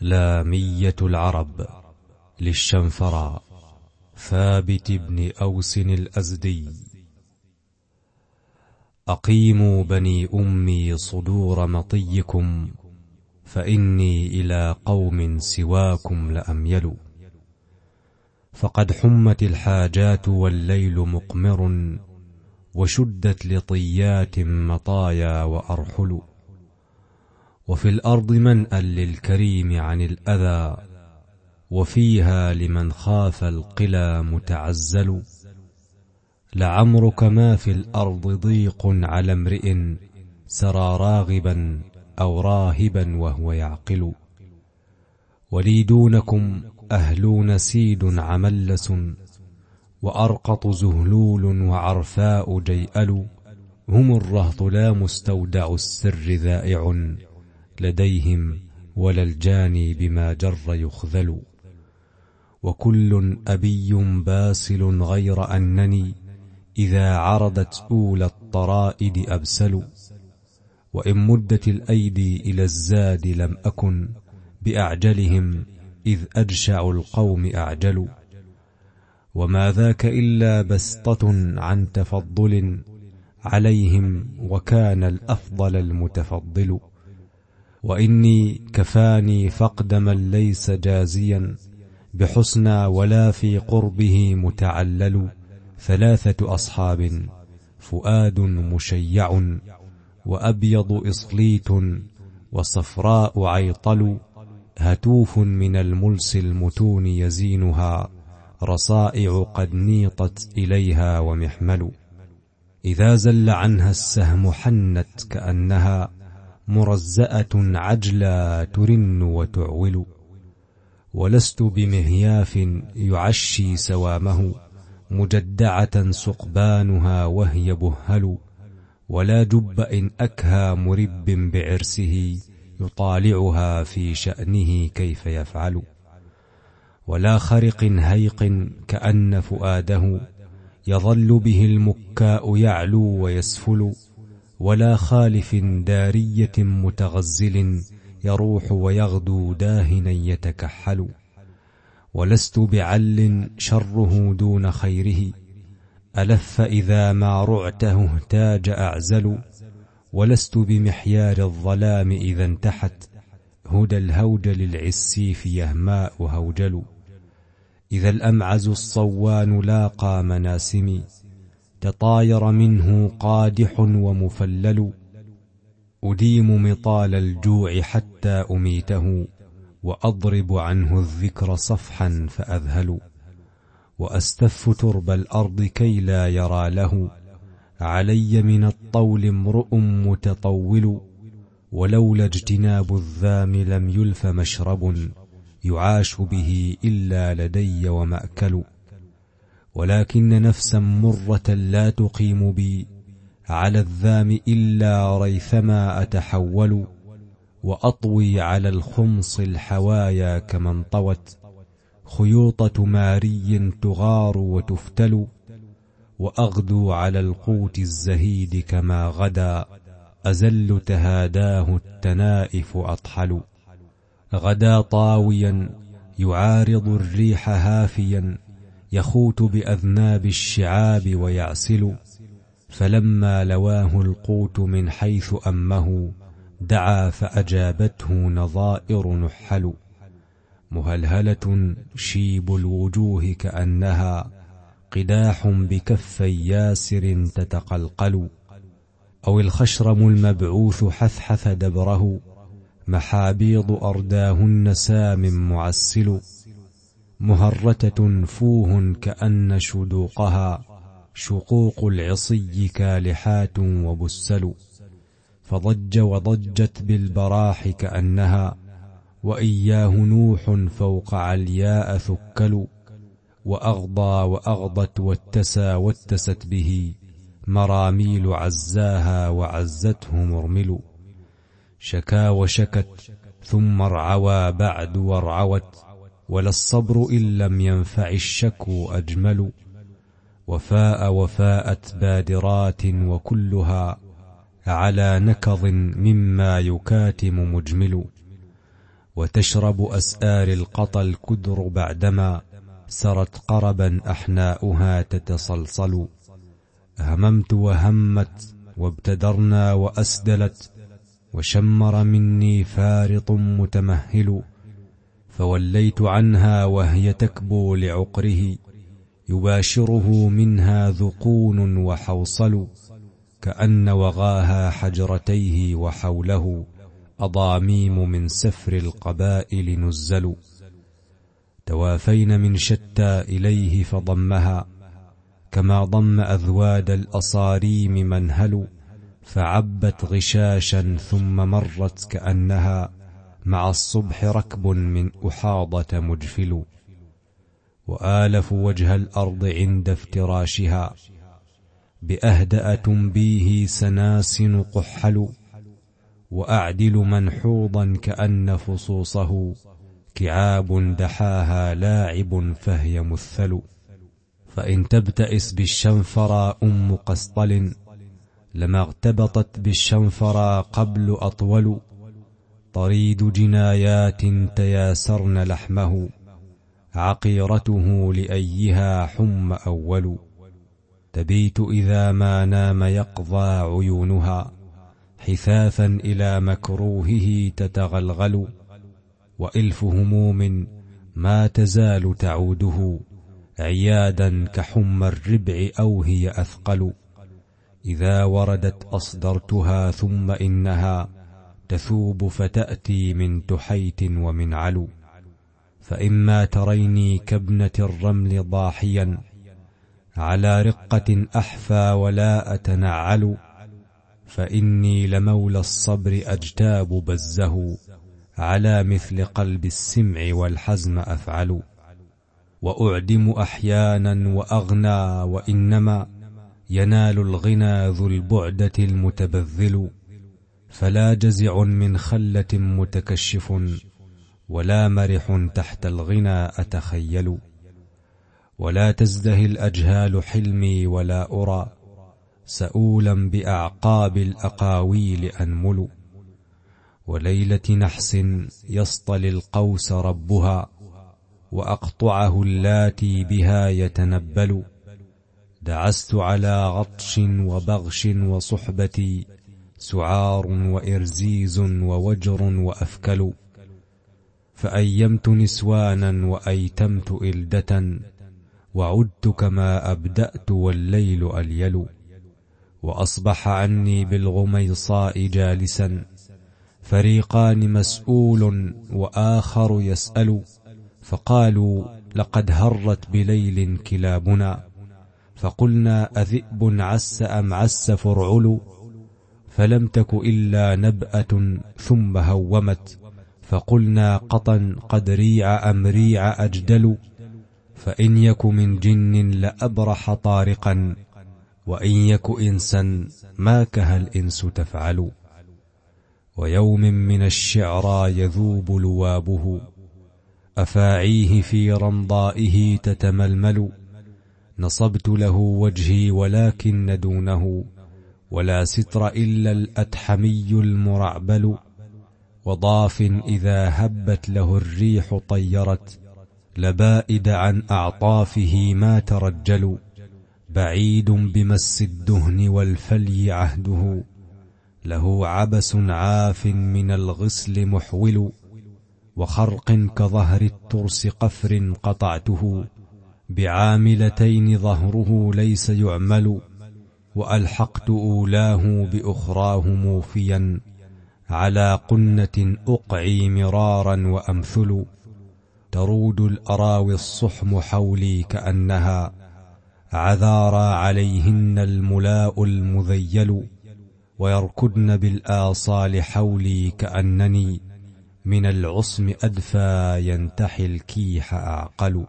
لامية العرب للشنفراء ثابت بن أوس الأزدي. أقيموا بني أمي صدور مطيكم فإني إلى قوم سواكم لأميل فقد حمت الحاجات والليل مقمر وشدت لطيات مطايا وأرحل وفي الأرض منأى للكريم عن الأذى وفيها لمن خاف القلى متعزل. لعمرك ما في الأرض ضيق على امرئ سرى راغبا أو راهبا وهو يعقل. ولي دونكم أهلون سيد عملس وأرقط زهلول وعرفاء جيأل. هم الرهط لا مستودع السر ذائع. لديهم ولا الجاني بما جر يخذل. وكل أبي باسل غير أنني إذا عرضت أولى الطرائد أبسل. وإن مدت الأيدي إلى الزاد لم أكن بأعجلهم إذ أجشع القوم أعجل. وما ذاك إلا بسطة عن تفضل عليهم وكان الأفضل المتفضل. وإني كفاني فقد من ليس جازيا بحسنى ولا في قربه متعلل ثلاثة أصحاب فؤاد مشيع وأبيض إصليت وصفراء عيطل هتوف من الملس المتون يزينها رصائع قد نيطت إليها ومحمل إذا زل عنها السهم حنت كأنها مرزأة عجلا ترن وتعول ولست بمهياف يعشي سوامه مجدعة سقبانها وهي بهل ولا جب إن أكهى مرب بعرسه يطالعها في شأنه كيف يفعل ولا خرق هيق كأن فؤاده يظل به المكاء يعلو ويسفل ولا خالف دارية متغزل يروح ويغدو داهنا يتكحل. ولست بعل شره دون خيره. ألف إذا ما رعته اهتاج أعزل. ولست بمحيار الظلام إذا انتحت. هدى الهوجل العسيف يهماء هوجل. إذا الأمعز الصوان لاقى مناسمي. تطاير منه قادح ومفلل. أديم مطال الجوع حتى أميته وأضرب عنه الذكر صفحا فأذهل. وأستف ترب الأرض كي لا يرى له. علي من الطول امرؤ متطول. ولولا اجتناب الذام لم يلف مشرب. يعاش به إلا لدي ومأكل. ولكن نفسا مرة لا تقيم بي على الذام إلا ريثما أتحول وأطوي على الخمص الحوايا كمن طوت خيوطة ماري تغار وتفتل وأغدو على القوت الزهيد كما غدا أزل تهاداه التنائف أطحل غدا طاويا يعارض الريح هافيا يخوت بأذناب الشعاب ويعسل. فلما لواه القوت من حيث أمه دعا فأجابته نظائر نحل. مهلهلة شيب الوجوه كأنها قداح بكفي ياسر تتقلقل. أو الخشرم المبعوث حثحث دبره محابيض أرداهن سام معسل. مهرتة فوه كأن شدوقها شقوق العصي كالحات وبسل. فضج وضجت بالبراح كأنها وإياه نوح فوق علياء ثكل. وأغضى وأغضت واتسى واتست به مراميل عزاها وعزته مرمل. شكا وشكت ثم ارعوى بعد وارعوت. ولا الصبر إن لم ينفع الشكو أجمل. وفاء وفاءت بادرات وكلها على نكظ مما يكاتم مجمل. وتشرب أسآر القطى الكدر بعدما سرت قربا أحناؤها تتصلصل هممت وهمت وابتدرنا وأسدلت. وشمر مني فارط متمهل. فوليت عنها وهي تكبو لعقره يباشره منها ذقون وحوصل كأن وغاها حجرتيه وحوله أضاميم من سفر القبائل نزل. توافين من شتى إليه فضمها كما ضم أذواد الأصاريم منهل فعبت غشاشا ثم مرت كأنها. مع الصبح ركب من أحاضة مجفل وآلف وجه الأرض عند افتراشها بأهدأ تنبيه سناسن قحل وأعدل منحوضا كأن فصوصه كعاب دحاها لاعب فهي مثل. فإن تبتئس بالشنفرى أم قسطل لما اغتبطت بالشنفرى قبل أطول. طريد جنايات تياسرن لحمه عقيرته لأيها حم أول. تبيت إذا ما نام يقضى عيونها حثاثا إلى مكروهه تتغلغل. وإلف هموم ما تزال تعوده عيادا كحم الربع أو هي أثقل. إذا وردت أصدرتها ثم إنها تثوب فتأتي من تحيت ومن علو. فإما تريني كابنة الرمل ضاحيا على رقة أحفى ولا أتنعل. فإني لمولى الصبر أجتاب بزه على مثل قلب السمع والحزم أفعل. وأعدم أحيانا وأغنى وإنما ينال الغنى ذو البعدة المتبذل. فلا جزع من خلة متكشف ولا مرح تحت الغنى أتخيل ولا تزدهي الأجهال حلمي ولا أرى سؤولا بأعقاب الأقاويل أنمل وليلة نحس يصطلي القوس ربها وأقطعه اللاتي بها يتنبل دعست على غطش وبغش وصحبتي سعار وإرزيز ووجر وأفكل فأيمت نسوانا وأيتمت إلدة وعدت كما أبدأت والليل أليل وأصبح عني بالغميصاء جالسا فريقان مسؤول وآخر يسأل فقالوا لقد هرت بليل كلابنا فقلنا أذئب عس أم عس فرعل؟ فلم تك إلا نبأة ثم هومت فقلنا قطا قد ريع أم ريع أجدل فإن يك من جن لأبرح طارقا وإن يك إنسا ما كه الإنس تفعل. ويوم من الشعرى يذوب لوابه أفاعيه في رمضائه تتململ. نصبت له وجهي ولكن دونه ولا ستر إلا الأتحمي المرعبل وضاف إذا هبت له الريح طيرت لبائد عن أعطافه ما ترجل بعيد بمس الدهن والفلي عهده له عبس عاف من الغسل محول وخرق كظهر الترس قفر قطعته بعاملتين ظهره ليس يعمل. وألحقت أولاه بأخراه موفيا على قنة أقعي مرارا وأمثل ترود الأراوي الصحم حولي كأنها عذارى عليهن الملاء المذيل ويركضن بالآصال حولي كأنني من العصم أدفى ينتحي الكيح أعقل.